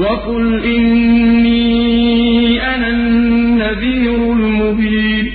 وقل إني أنا النذير المبين